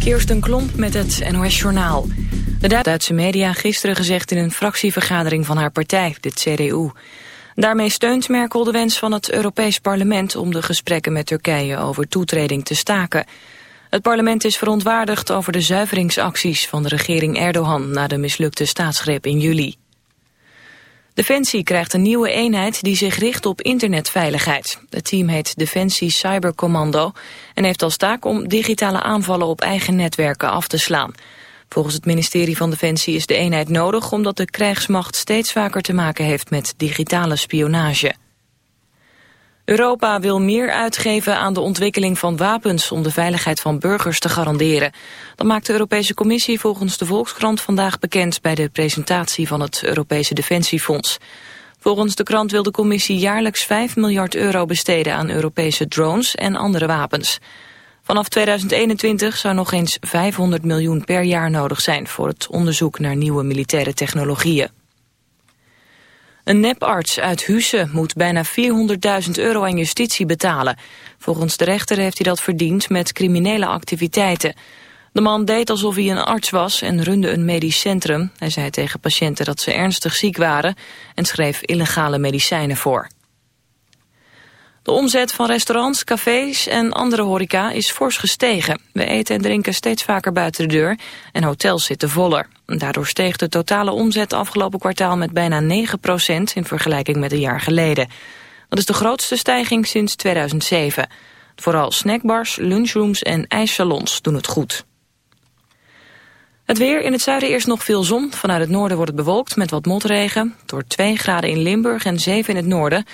Kirsten Klomp met het NOS-journaal. De Duitse media gisteren gezegd in een fractievergadering van haar partij, de CDU. Daarmee steunt Merkel de wens van het Europees Parlement... om de gesprekken met Turkije over toetreding te staken. Het parlement is verontwaardigd over de zuiveringsacties van de regering Erdogan... na de mislukte staatsgreep in juli. Defensie krijgt een nieuwe eenheid die zich richt op internetveiligheid. Het team heet Defensie Cybercommando en heeft als taak om digitale aanvallen op eigen netwerken af te slaan. Volgens het ministerie van Defensie is de eenheid nodig omdat de krijgsmacht steeds vaker te maken heeft met digitale spionage. Europa wil meer uitgeven aan de ontwikkeling van wapens om de veiligheid van burgers te garanderen. Dat maakt de Europese Commissie volgens de Volkskrant vandaag bekend bij de presentatie van het Europese Defensiefonds. Volgens de krant wil de commissie jaarlijks 5 miljard euro besteden aan Europese drones en andere wapens. Vanaf 2021 zou nog eens 500 miljoen per jaar nodig zijn voor het onderzoek naar nieuwe militaire technologieën. Een neparts uit Husse moet bijna 400.000 euro aan justitie betalen. Volgens de rechter heeft hij dat verdiend met criminele activiteiten. De man deed alsof hij een arts was en runde een medisch centrum. Hij zei tegen patiënten dat ze ernstig ziek waren en schreef illegale medicijnen voor. De omzet van restaurants, cafés en andere horeca is fors gestegen. We eten en drinken steeds vaker buiten de deur en hotels zitten voller. Daardoor steeg de totale omzet afgelopen kwartaal met bijna 9% in vergelijking met een jaar geleden. Dat is de grootste stijging sinds 2007. Vooral snackbars, lunchrooms en ijssalons doen het goed. Het weer in het zuiden eerst nog veel zon. Vanuit het noorden wordt het bewolkt met wat motregen. Door 2 graden in Limburg en 7 in het noorden.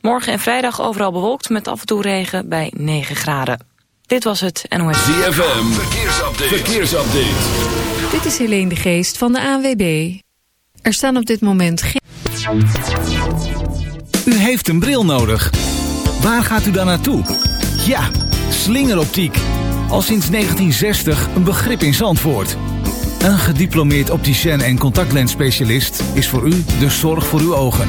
Morgen en vrijdag overal bewolkt met af en toe regen bij 9 graden. Dit was het NOS. ZFM, verkeersupdate. verkeersupdate. Dit is Helene de Geest van de ANWB. Er staan op dit moment geen... U heeft een bril nodig. Waar gaat u dan naartoe? Ja, slingeroptiek. Al sinds 1960 een begrip in Zandvoort. Een gediplomeerd opticien en contactlensspecialist is voor u de zorg voor uw ogen.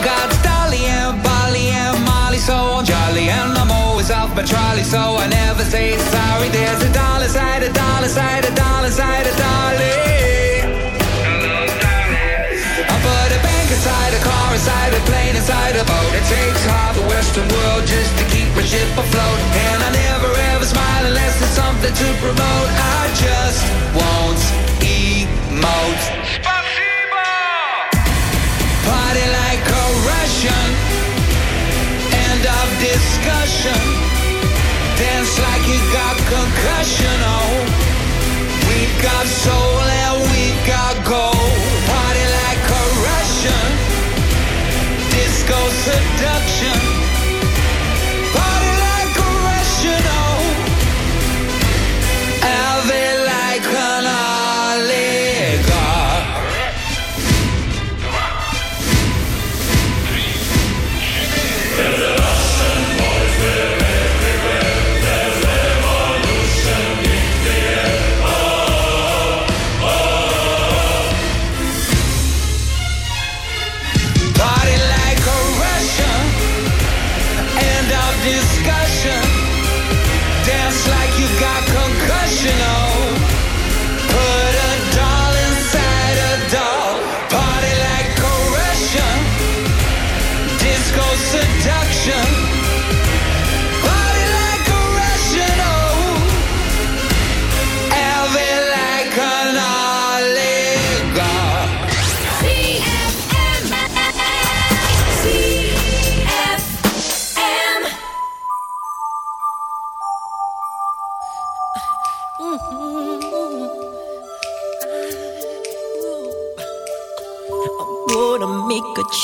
I got Dolly and Bolly and Molly, so I'm jolly. And I'm always off my trolley, so I never say sorry. There's a dollar side, a dollar side, a dollar side, a dolly. I put a bank inside a car, inside a plane, inside a boat. It takes half the Western world just to keep my ship afloat. And I never ever smile unless there's something to promote. I just won't emote. Russian. End of discussion. Dance like you got concussion. Oh, we got soul and we got gold. Party like a Russian. Disco seduction.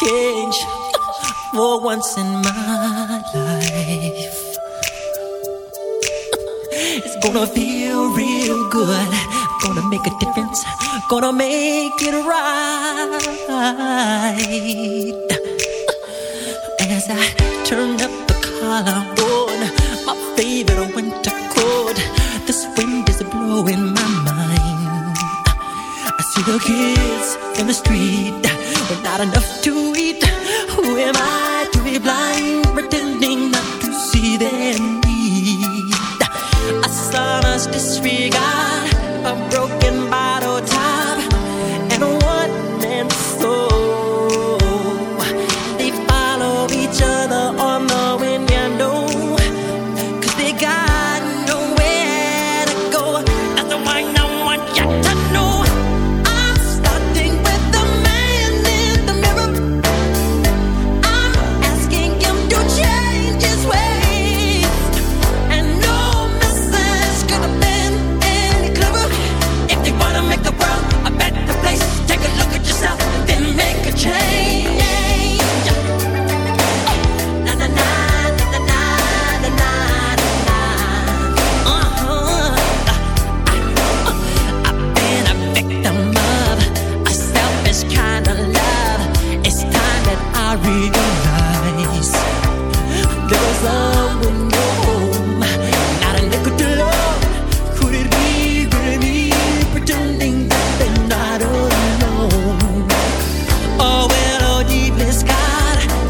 Change for once in my life. It's gonna feel real good. Gonna make a difference. Gonna make it right. As I turn up the collar blowing my mind. I see the kids in the street with not enough to eat. Who am I to be blind,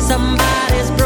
somebody's broken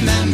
remember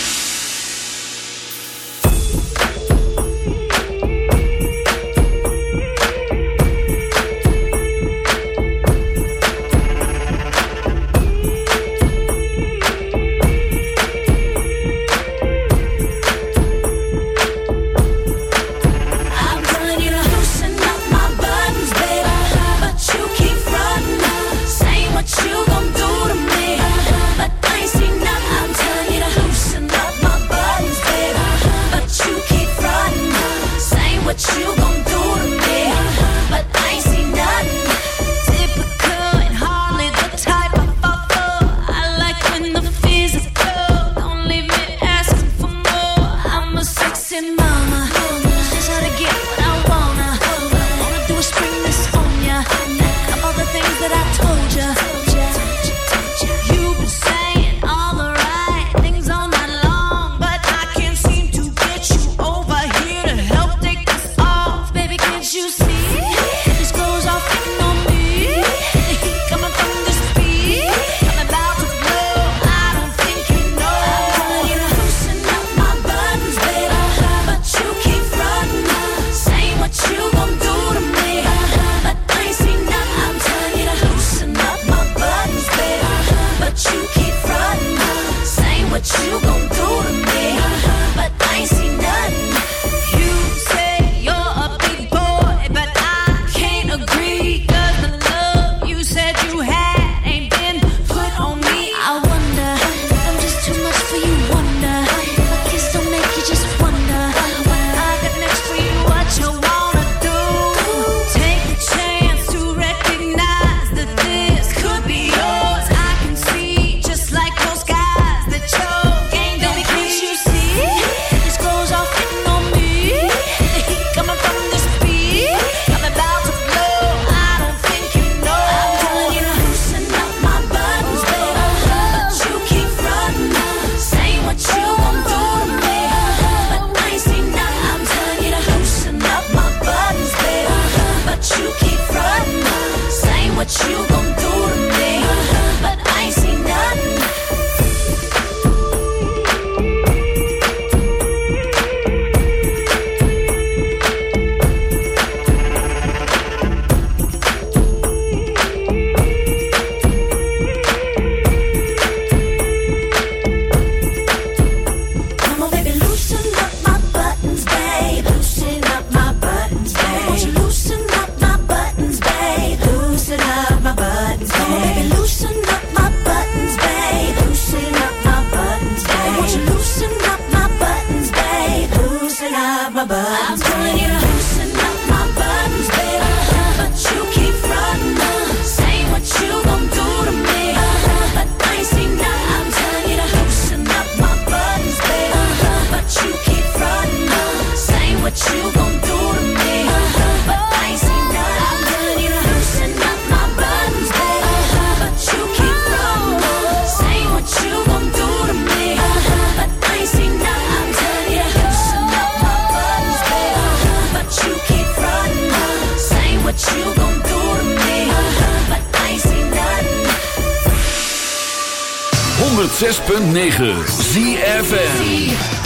106.9 ZFN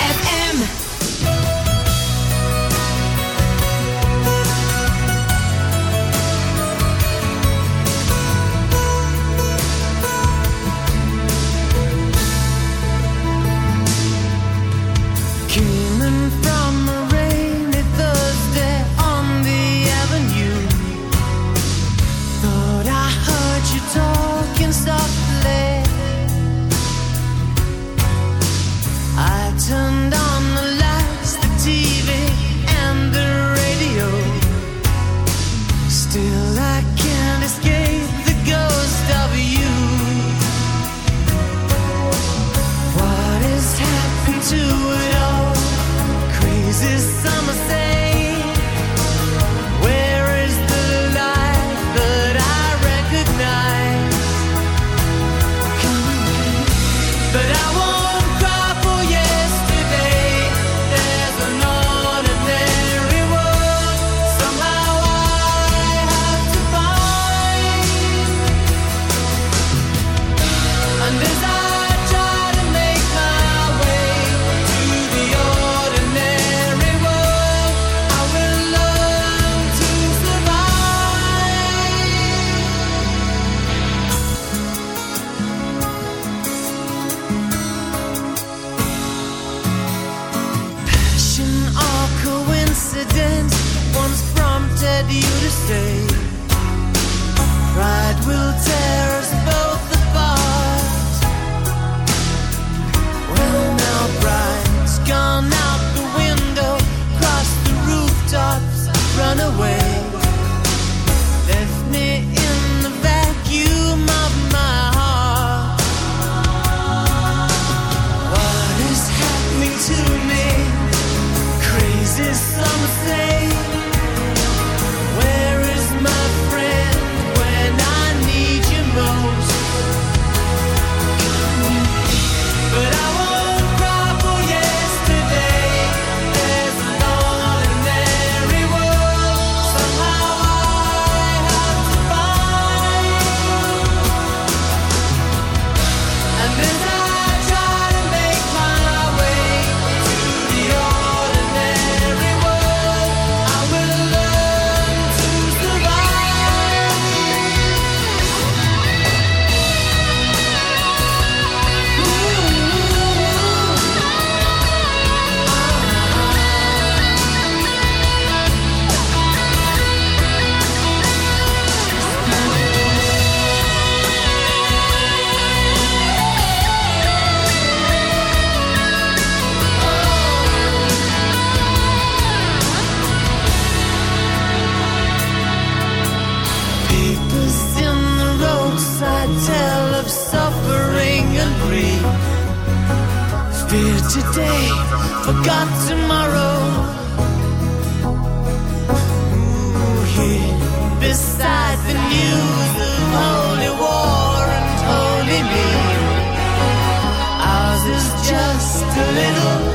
Fear today, forgot tomorrow. Ooh, here, beside the news of holy war and holy me, ours is just a little.